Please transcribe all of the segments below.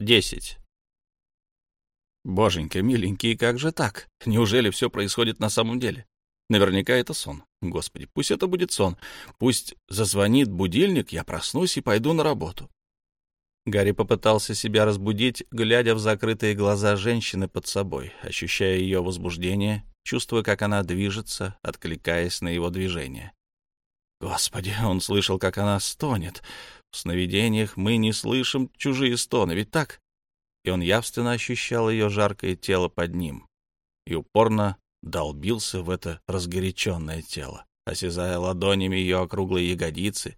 10. Боженька, миленький, как же так? Неужели все происходит на самом деле? Наверняка это сон. Господи, пусть это будет сон. Пусть зазвонит будильник, я проснусь и пойду на работу. Гарри попытался себя разбудить, глядя в закрытые глаза женщины под собой, ощущая ее возбуждение, чувствуя, как она движется, откликаясь на его движение. Господи, он слышал, как она стонет. В сновидениях мы не слышим чужие стоны, ведь так? И он явственно ощущал ее жаркое тело под ним и упорно долбился в это разгоряченное тело, осязая ладонями ее округлые ягодицы,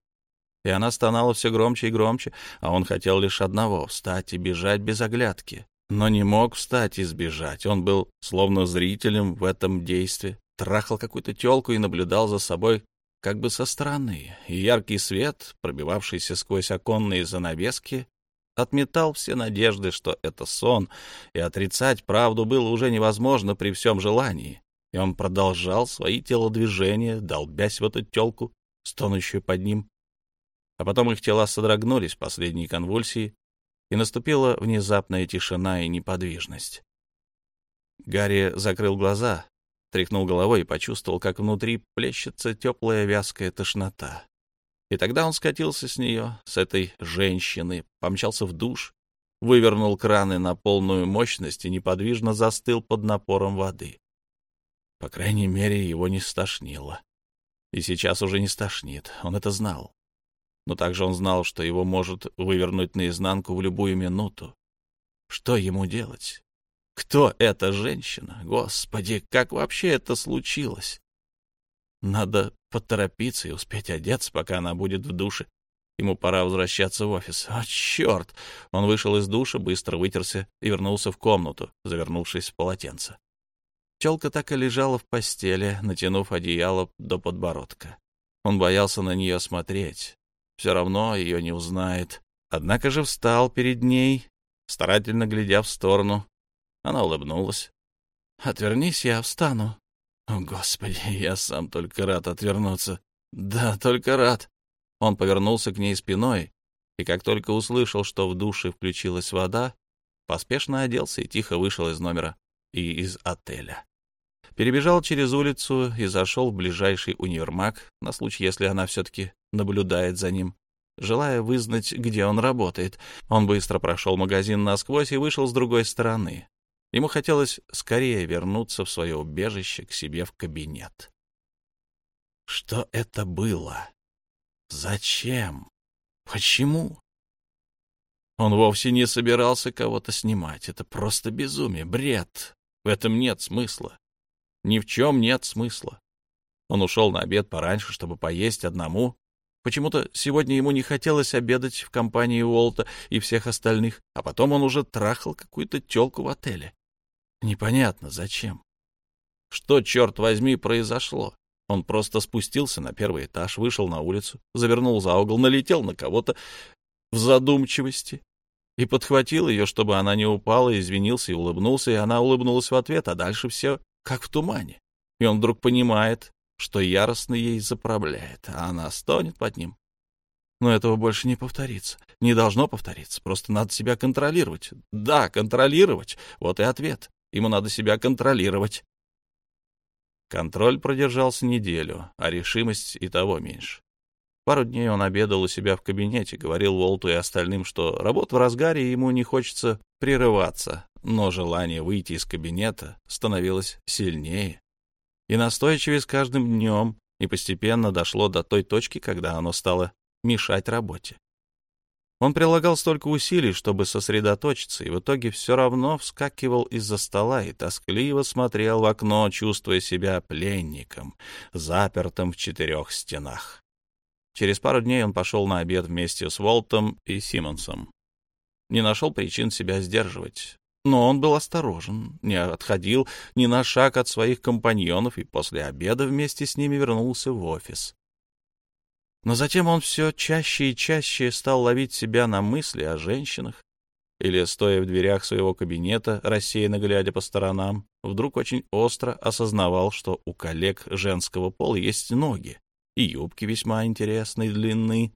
и она стонала все громче и громче, а он хотел лишь одного — встать и бежать без оглядки. Но не мог встать и сбежать. Он был словно зрителем в этом действии, трахал какую-то телку и наблюдал за собой как бы со стороны, и яркий свет, пробивавшийся сквозь оконные занавески, отметал все надежды, что это сон, и отрицать правду было уже невозможно при всем желании. И он продолжал свои телодвижения, долбясь в эту телку, стонущую под ним. А потом их тела содрогнулись в последней конвульсии, и наступила внезапная тишина и неподвижность. Гарри закрыл глаза, тряхнул головой и почувствовал, как внутри плещется теплая вязкая тошнота. И тогда он скатился с нее, с этой женщины, помчался в душ, вывернул краны на полную мощность и неподвижно застыл под напором воды. По крайней мере, его не стошнило. И сейчас уже не стошнит, он это знал. Но также он знал, что его может вывернуть наизнанку в любую минуту. Что ему делать? Кто эта женщина? Господи, как вообще это случилось? Надо поторопиться и успеть одеться, пока она будет в душе. Ему пора возвращаться в офис. О, черт! Он вышел из душа, быстро вытерся и вернулся в комнату, завернувшись в полотенце. Челка так и лежала в постели, натянув одеяло до подбородка. Он боялся на нее смотреть. Все равно ее не узнает. Однако же встал перед ней, старательно глядя в сторону. Она улыбнулась. «Отвернись, я встану», о, Господи, я сам только рад отвернуться. Да, только рад. Он повернулся к ней спиной, и как только услышал, что в душе включилась вода, поспешно оделся и тихо вышел из номера и из отеля. Перебежал через улицу и зашел в ближайший универмаг, на случай, если она все-таки наблюдает за ним. Желая вызнать, где он работает, он быстро прошел магазин насквозь и вышел с другой стороны. Ему хотелось скорее вернуться в свое убежище к себе в кабинет. Что это было? Зачем? Почему? Он вовсе не собирался кого-то снимать. Это просто безумие, бред. В этом нет смысла. Ни в чем нет смысла. Он ушел на обед пораньше, чтобы поесть одному. Почему-то сегодня ему не хотелось обедать в компании Уолта и всех остальных, а потом он уже трахал какую-то телку в отеле. Непонятно, зачем. Что, черт возьми, произошло? Он просто спустился на первый этаж, вышел на улицу, завернул за угол, налетел на кого-то в задумчивости и подхватил ее, чтобы она не упала, извинился и улыбнулся, и она улыбнулась в ответ, а дальше все как в тумане. И он вдруг понимает, что яростно ей заправляет, а она стонет под ним. Но этого больше не повторится. Не должно повториться. Просто надо себя контролировать. Да, контролировать. Вот и ответ. Ему надо себя контролировать. Контроль продержался неделю, а решимость и того меньше. Пару дней он обедал у себя в кабинете, говорил Волту и остальным, что работа в разгаре, и ему не хочется прерываться, но желание выйти из кабинета становилось сильнее и настойчивее с каждым днем, и постепенно дошло до той точки, когда оно стало мешать работе. Он прилагал столько усилий, чтобы сосредоточиться, и в итоге все равно вскакивал из-за стола и тоскливо смотрел в окно, чувствуя себя пленником, запертым в четырех стенах. Через пару дней он пошел на обед вместе с Волтом и Симмонсом. Не нашел причин себя сдерживать. Но он был осторожен, не отходил ни на шаг от своих компаньонов и после обеда вместе с ними вернулся в офис. Но затем он все чаще и чаще стал ловить себя на мысли о женщинах, или, стоя в дверях своего кабинета, рассеянно глядя по сторонам, вдруг очень остро осознавал, что у коллег женского пола есть ноги, и юбки весьма интересной длины.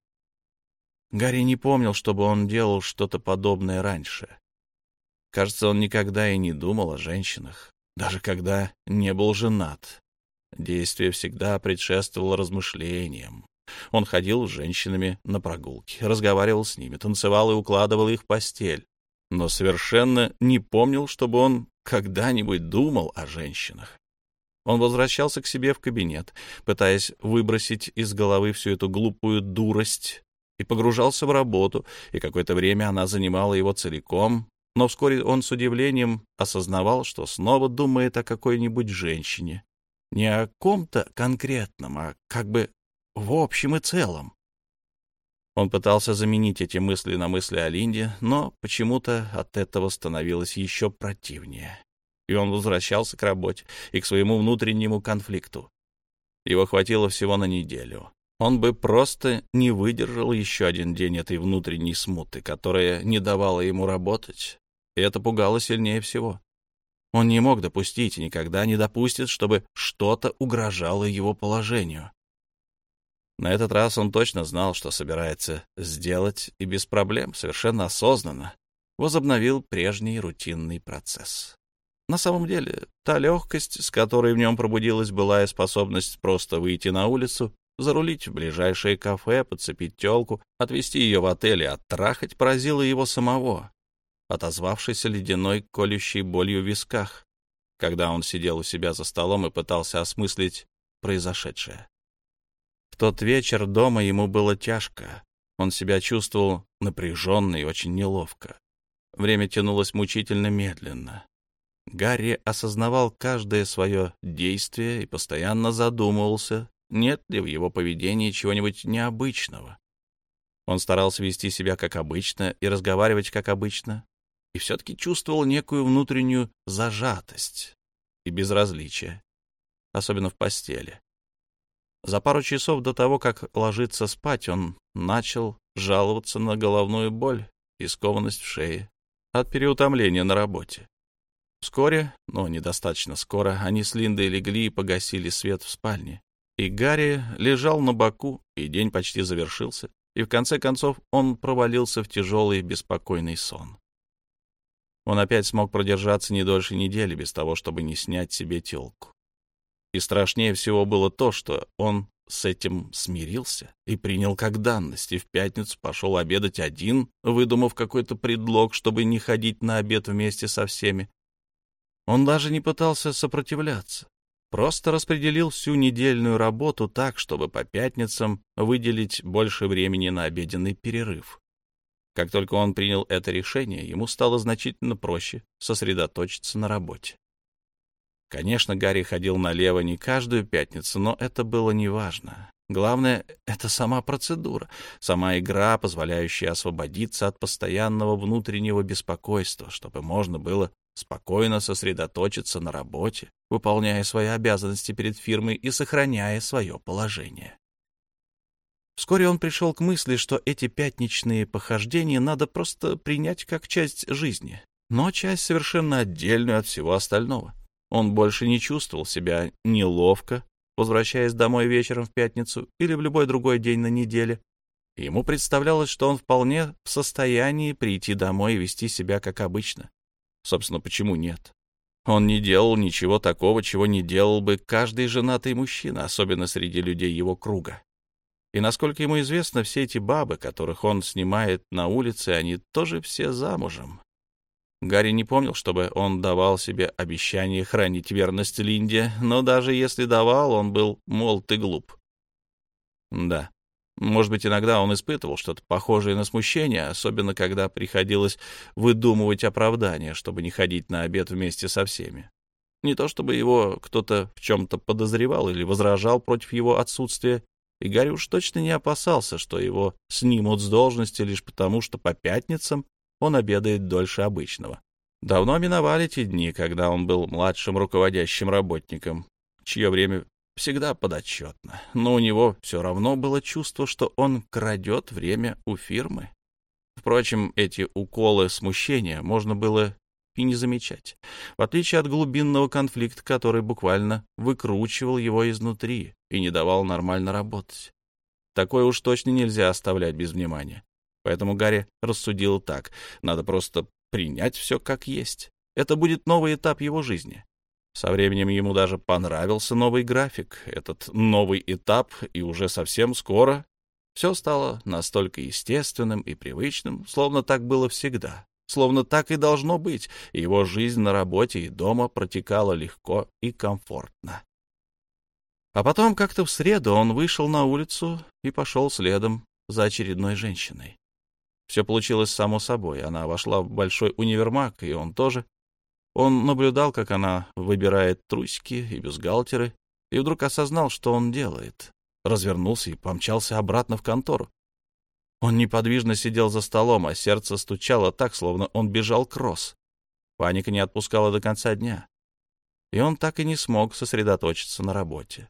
Гарри не помнил, чтобы он делал что-то подобное раньше. Кажется, он никогда и не думал о женщинах, даже когда не был женат. Действие всегда предшествовало размышлениям. Он ходил с женщинами на прогулки, разговаривал с ними, танцевал и укладывал их в постель, но совершенно не помнил, чтобы он когда-нибудь думал о женщинах. Он возвращался к себе в кабинет, пытаясь выбросить из головы всю эту глупую дурость, и погружался в работу, и какое-то время она занимала его целиком, но вскоре он с удивлением осознавал, что снова думает о какой-нибудь женщине. Не о ком-то конкретном, а как бы в общем и целом. Он пытался заменить эти мысли на мысли о Линде, но почему-то от этого становилось еще противнее. И он возвращался к работе и к своему внутреннему конфликту. Его хватило всего на неделю. Он бы просто не выдержал еще один день этой внутренней смуты, которая не давала ему работать, и это пугало сильнее всего. Он не мог допустить и никогда не допустит, чтобы что-то угрожало его положению. На этот раз он точно знал, что собирается сделать, и без проблем, совершенно осознанно, возобновил прежний рутинный процесс. На самом деле, та легкость, с которой в нем пробудилась былая способность просто выйти на улицу, зарулить в ближайшее кафе, подцепить телку, отвезти ее в отель и оттрахать, поразила его самого, отозвавшийся ледяной колющей болью в висках, когда он сидел у себя за столом и пытался осмыслить произошедшее. В тот вечер дома ему было тяжко. Он себя чувствовал напряженно и очень неловко. Время тянулось мучительно медленно. Гарри осознавал каждое свое действие и постоянно задумывался, нет ли в его поведении чего-нибудь необычного. Он старался вести себя как обычно и разговаривать как обычно, и все-таки чувствовал некую внутреннюю зажатость и безразличие, особенно в постели. За пару часов до того, как ложиться спать, он начал жаловаться на головную боль и скованность в шее от переутомления на работе. Вскоре, но недостаточно скоро, они с Линдой легли и погасили свет в спальне. И Гарри лежал на боку, и день почти завершился, и в конце концов он провалился в тяжелый беспокойный сон. Он опять смог продержаться не дольше недели без того, чтобы не снять себе телку. И страшнее всего было то, что он с этим смирился и принял как данность, и в пятницу пошел обедать один, выдумав какой-то предлог, чтобы не ходить на обед вместе со всеми. Он даже не пытался сопротивляться, просто распределил всю недельную работу так, чтобы по пятницам выделить больше времени на обеденный перерыв. Как только он принял это решение, ему стало значительно проще сосредоточиться на работе. Конечно, Гарри ходил налево не каждую пятницу, но это было неважно. Главное — это сама процедура, сама игра, позволяющая освободиться от постоянного внутреннего беспокойства, чтобы можно было спокойно сосредоточиться на работе, выполняя свои обязанности перед фирмой и сохраняя свое положение. Вскоре он пришел к мысли, что эти пятничные похождения надо просто принять как часть жизни, но часть совершенно отдельную от всего остального — он больше не чувствовал себя неловко, возвращаясь домой вечером в пятницу или в любой другой день на неделе. Ему представлялось, что он вполне в состоянии прийти домой и вести себя как обычно. Собственно, почему нет? Он не делал ничего такого, чего не делал бы каждый женатый мужчина, особенно среди людей его круга. И, насколько ему известно, все эти бабы, которых он снимает на улице, они тоже все замужем. Гарри не помнил, чтобы он давал себе обещание хранить верность Линде, но даже если давал, он был молод и глуп. Да, может быть, иногда он испытывал что-то похожее на смущение, особенно когда приходилось выдумывать оправдания, чтобы не ходить на обед вместе со всеми. Не то чтобы его кто-то в чем-то подозревал или возражал против его отсутствия, и Гарри уж точно не опасался, что его снимут с должности лишь потому, что по пятницам он обедает дольше обычного. Давно миновали те дни, когда он был младшим руководящим работником, чье время всегда подотчетно, но у него все равно было чувство, что он крадет время у фирмы. Впрочем, эти уколы смущения можно было и не замечать, в отличие от глубинного конфликта, который буквально выкручивал его изнутри и не давал нормально работать. Такое уж точно нельзя оставлять без внимания. Поэтому Гарри рассудил так. Надо просто принять все как есть. Это будет новый этап его жизни. Со временем ему даже понравился новый график, этот новый этап, и уже совсем скоро все стало настолько естественным и привычным, словно так было всегда, словно так и должно быть, его жизнь на работе и дома протекала легко и комфортно. А потом как-то в среду он вышел на улицу и пошел следом за очередной женщиной. Все получилось само собой. Она вошла в большой универмаг, и он тоже. Он наблюдал, как она выбирает трусики и бюстгальтеры, и вдруг осознал, что он делает. Развернулся и помчался обратно в контору. Он неподвижно сидел за столом, а сердце стучало так, словно он бежал кросс. Паника не отпускала до конца дня. И он так и не смог сосредоточиться на работе.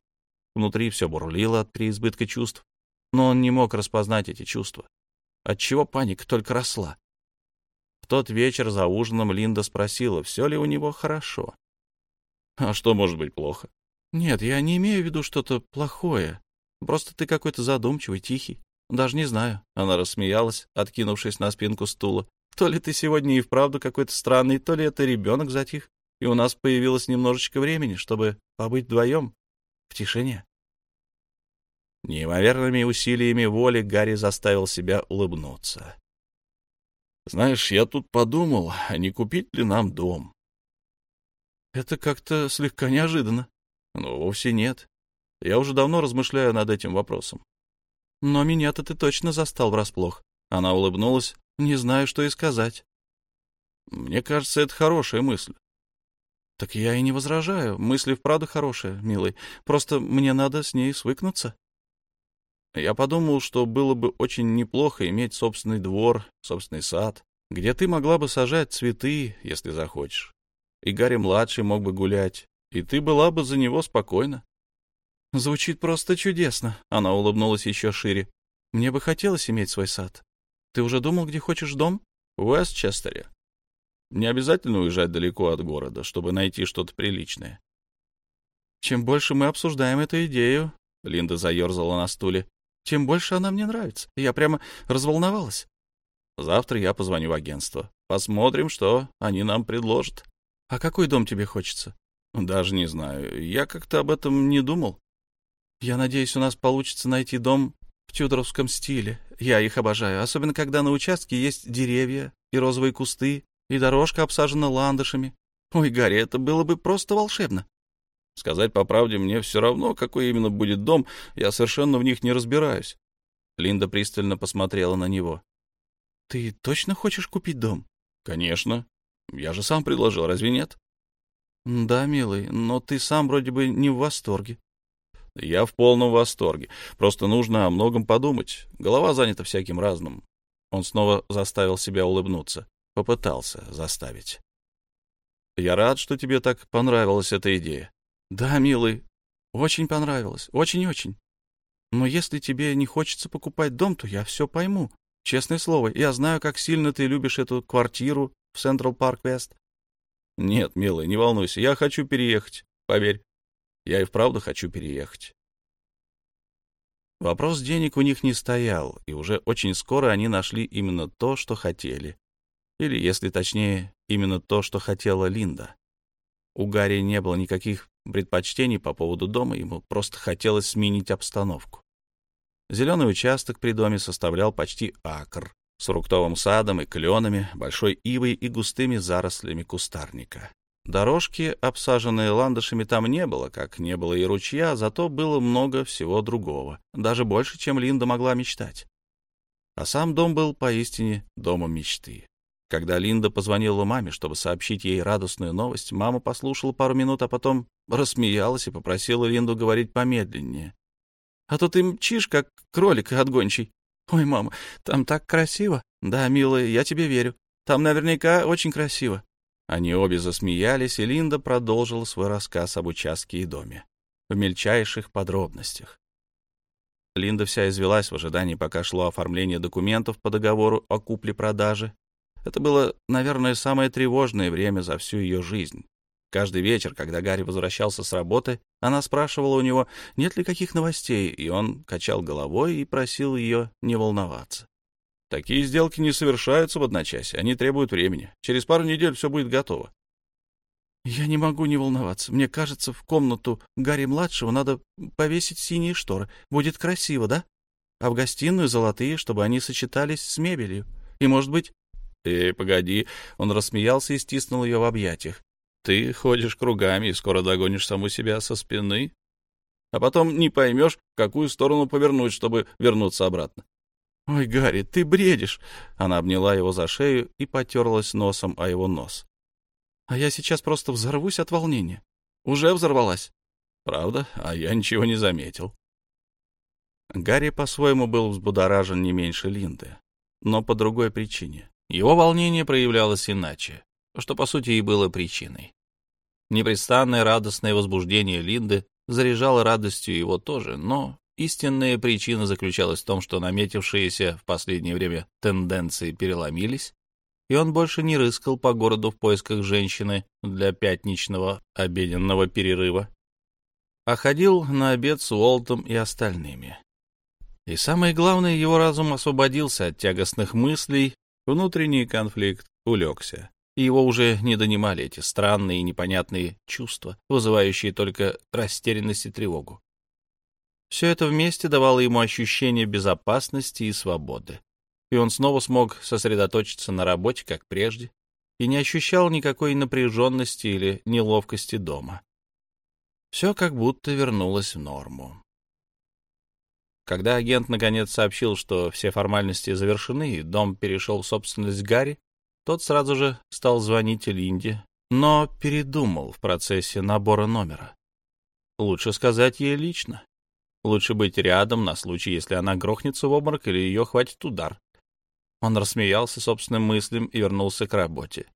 Внутри все бурлило от переизбытка чувств, но он не мог распознать эти чувства. Отчего паника только росла? В тот вечер за ужином Линда спросила, все ли у него хорошо. «А что может быть плохо?» «Нет, я не имею в виду что-то плохое. Просто ты какой-то задумчивый, тихий. Даже не знаю». Она рассмеялась, откинувшись на спинку стула. «То ли ты сегодня и вправду какой-то странный, то ли это ребенок затих, и у нас появилось немножечко времени, чтобы побыть вдвоем в тишине». Неимоверными усилиями воли Гарри заставил себя улыбнуться. «Знаешь, я тут подумал, а не купить ли нам дом?» «Это как-то слегка неожиданно». «Ну, вовсе нет. Я уже давно размышляю над этим вопросом». «Но меня-то ты точно застал врасплох». Она улыбнулась. «Не знаю, что и сказать». «Мне кажется, это хорошая мысль». «Так я и не возражаю. Мысли вправду хорошие, милый. Просто мне надо с ней свыкнуться». Я подумал, что было бы очень неплохо иметь собственный двор, собственный сад, где ты могла бы сажать цветы, если захочешь. И Гарри-младший мог бы гулять, и ты была бы за него спокойна. Звучит просто чудесно. Она улыбнулась еще шире. Мне бы хотелось иметь свой сад. Ты уже думал, где хочешь дом? В Уэстчестере. Не обязательно уезжать далеко от города, чтобы найти что-то приличное. Чем больше мы обсуждаем эту идею, Линда заерзала на стуле, тем больше она мне нравится. Я прямо разволновалась. Завтра я позвоню в агентство. Посмотрим, что они нам предложат. А какой дом тебе хочется? Даже не знаю. Я как-то об этом не думал. Я надеюсь, у нас получится найти дом в тюдоровском стиле. Я их обожаю, особенно когда на участке есть деревья и розовые кусты, и дорожка обсажена ландышами. Ой, Гарри, это было бы просто волшебно. Сказать по правде, мне все равно, какой именно будет дом, я совершенно в них не разбираюсь. Линда пристально посмотрела на него. — Ты точно хочешь купить дом? — Конечно. Я же сам предложил, разве нет? — Да, милый, но ты сам вроде бы не в восторге. — Я в полном восторге. Просто нужно о многом подумать. Голова занята всяким разным. Он снова заставил себя улыбнуться. Попытался заставить. — Я рад, что тебе так понравилась эта идея. Да, милый, очень понравилось, очень-очень. Но если тебе не хочется покупать дом, то я все пойму. Честное слово, я знаю, как сильно ты любишь эту квартиру в Централ Парк Вест. Нет, милый, не волнуйся, я хочу переехать, поверь. Я и вправду хочу переехать. Вопрос денег у них не стоял, и уже очень скоро они нашли именно то, что хотели. Или, если точнее, именно то, что хотела Линда. У Гарри не было никаких предпочтений по поводу дома, ему просто хотелось сменить обстановку. Зеленый участок при доме составлял почти акр, с фруктовым садом и кленами, большой ивой и густыми зарослями кустарника. Дорожки, обсаженные ландышами, там не было, как не было и ручья, зато было много всего другого, даже больше, чем Линда могла мечтать. А сам дом был поистине домом мечты. Когда Линда позвонила маме, чтобы сообщить ей радостную новость, мама послушала пару минут, а потом рассмеялась и попросила Линду говорить помедленнее. «А то ты мчишь, как кролик отгончий. Ой, мама, там так красиво. Да, милая, я тебе верю. Там наверняка очень красиво». Они обе засмеялись, и Линда продолжила свой рассказ об участке и доме. В мельчайших подробностях. Линда вся извелась в ожидании, пока шло оформление документов по договору о купле-продаже, это было, наверное, самое тревожное время за всю ее жизнь. Каждый вечер, когда Гарри возвращался с работы, она спрашивала у него, нет ли каких новостей, и он качал головой и просил ее не волноваться. Такие сделки не совершаются в одночасье, они требуют времени. Через пару недель все будет готово. Я не могу не волноваться. Мне кажется, в комнату Гарри-младшего надо повесить синие шторы. Будет красиво, да? А в гостиную золотые, чтобы они сочетались с мебелью. И, может быть... Эй, погоди. Он рассмеялся и стиснул ее в объятиях. Ты ходишь кругами и скоро догонишь саму себя со спины, а потом не поймешь, в какую сторону повернуть, чтобы вернуться обратно. «Ой, Гарри, ты бредишь!» Она обняла его за шею и потерлась носом о его нос. «А я сейчас просто взорвусь от волнения. Уже взорвалась». «Правда? А я ничего не заметил». Гарри по-своему был взбудоражен не меньше Линды, но по другой причине. Его волнение проявлялось иначе, что, по сути, и было причиной. Непрестанное радостное возбуждение Линды заряжало радостью его тоже, но Истинная причина заключалась в том, что наметившиеся в последнее время тенденции переломились, и он больше не рыскал по городу в поисках женщины для пятничного обеденного перерыва, а ходил на обед с Уолтом и остальными. И самое главное, его разум освободился от тягостных мыслей, внутренний конфликт улегся, и его уже не донимали эти странные и непонятные чувства, вызывающие только растерянность и тревогу. Все это вместе давало ему ощущение безопасности и свободы. И он снова смог сосредоточиться на работе, как прежде, и не ощущал никакой напряженности или неловкости дома. Все как будто вернулось в норму. Когда агент наконец сообщил, что все формальности завершены и дом перешел в собственность Гарри, тот сразу же стал звонить Линде, но передумал в процессе набора номера. Лучше сказать ей лично. Лучше быть рядом на случай, если она грохнется в обморок или ее хватит удар. Он рассмеялся собственным мыслям и вернулся к работе.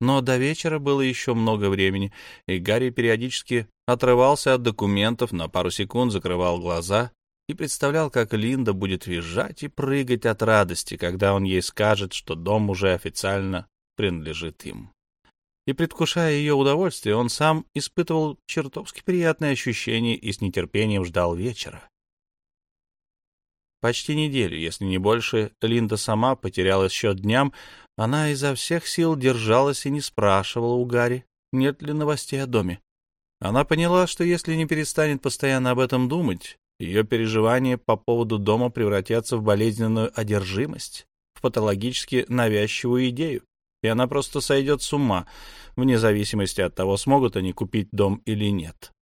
Но до вечера было еще много времени, и Гарри периодически отрывался от документов, на пару секунд закрывал глаза и представлял, как Линда будет визжать и прыгать от радости, когда он ей скажет, что дом уже официально принадлежит им и, предвкушая ее удовольствие, он сам испытывал чертовски приятные ощущения и с нетерпением ждал вечера. Почти неделю, если не больше, Линда сама потеряла счет дням, она изо всех сил держалась и не спрашивала у Гарри, нет ли новостей о доме. Она поняла, что если не перестанет постоянно об этом думать, ее переживания по поводу дома превратятся в болезненную одержимость, в патологически навязчивую идею и она просто сойдет с ума, вне зависимости от того, смогут они купить дом или нет.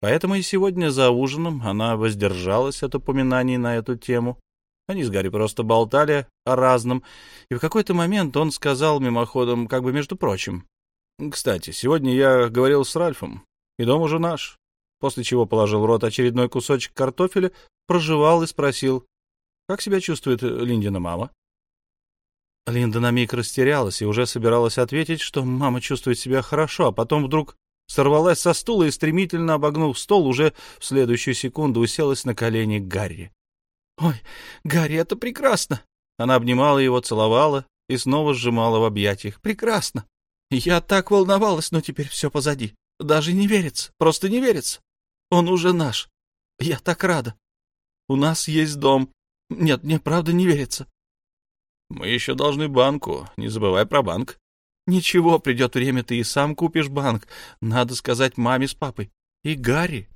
Поэтому и сегодня за ужином она воздержалась от упоминаний на эту тему. Они с Гарри просто болтали о разном, и в какой-то момент он сказал мимоходом, как бы между прочим, «Кстати, сегодня я говорил с Ральфом, и дом уже наш», после чего положил в рот очередной кусочек картофеля, прожевал и спросил, «Как себя чувствует Линдина мама?» Линда на миг растерялась и уже собиралась ответить, что мама чувствует себя хорошо, а потом вдруг сорвалась со стула и, стремительно обогнув стол, уже в следующую секунду уселась на колени Гарри. «Ой, Гарри, это прекрасно!» Она обнимала его, целовала и снова сжимала в объятиях. «Прекрасно! Я так волновалась, но теперь все позади. Даже не верится, просто не верится. Он уже наш. Я так рада. У нас есть дом. Нет, мне правда не верится. Мы еще должны банку. Не забывай про банк. Ничего, придет время, ты и сам купишь банк. Надо сказать маме с папой. И Гарри.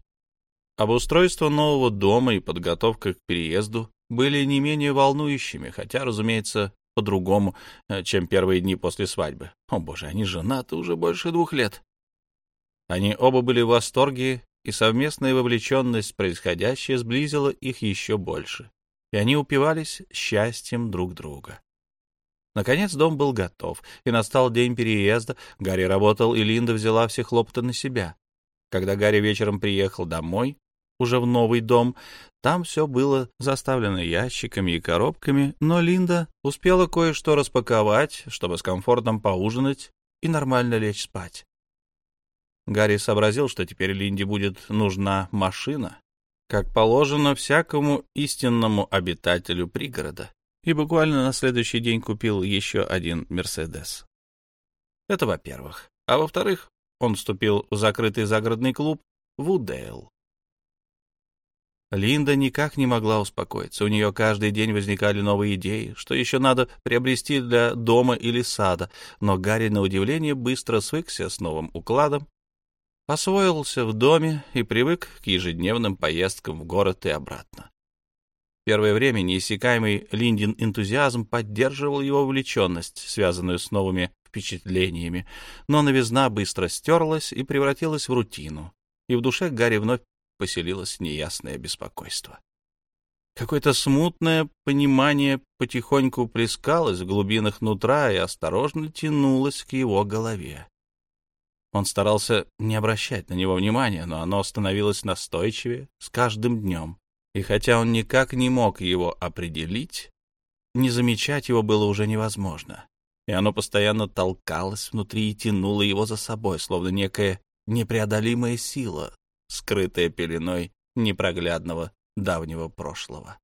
Обустройство нового дома и подготовка к переезду были не менее волнующими, хотя, разумеется, по-другому, э, чем первые дни после свадьбы. О, боже, они женаты уже больше двух лет. Они оба были в восторге, и совместная вовлеченность в происходящее сблизила их еще больше и они упивались счастьем друг друга. Наконец дом был готов, и настал день переезда. Гарри работал, и Линда взяла все хлопоты на себя. Когда Гарри вечером приехал домой, уже в новый дом, там все было заставлено ящиками и коробками, но Линда успела кое-что распаковать, чтобы с комфортом поужинать и нормально лечь спать. Гарри сообразил, что теперь Линде будет нужна машина, как положено всякому истинному обитателю пригорода, и буквально на следующий день купил еще один «Мерседес». Это во-первых. А во-вторых, он вступил в закрытый загородный клуб Вудейл. Линда никак не могла успокоиться. У нее каждый день возникали новые идеи, что еще надо приобрести для дома или сада. Но Гарри, на удивление, быстро свыкся с новым укладом, освоился в доме и привык к ежедневным поездкам в город и обратно. Первое время неиссякаемый Линдин энтузиазм поддерживал его увлеченность, связанную с новыми впечатлениями, но новизна быстро стерлась и превратилась в рутину, и в душе Гарри вновь поселилось неясное беспокойство. Какое-то смутное понимание потихоньку плескалось в глубинах нутра и осторожно тянулось к его голове. Он старался не обращать на него внимания, но оно становилось настойчивее с каждым днем. И хотя он никак не мог его определить, не замечать его было уже невозможно. И оно постоянно толкалось внутри и тянуло его за собой, словно некая непреодолимая сила, скрытая пеленой непроглядного давнего прошлого.